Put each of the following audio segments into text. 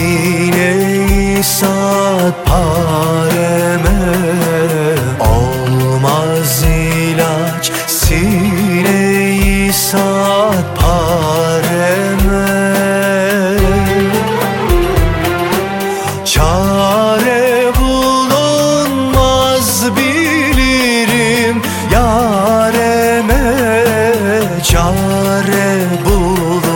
Sine saat pareme Olmaz ilaç. Sine saat pareme. Çare bulunmaz bilirim Yareme. Çare bulunmaz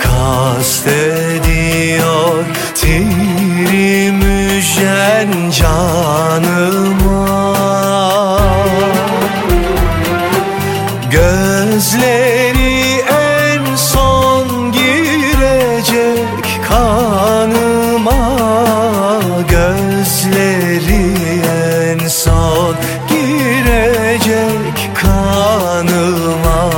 kastediyor. Tiri müjen canıma. Gözleri en son girecek kanıma. Gözleri en son girecek kanıma.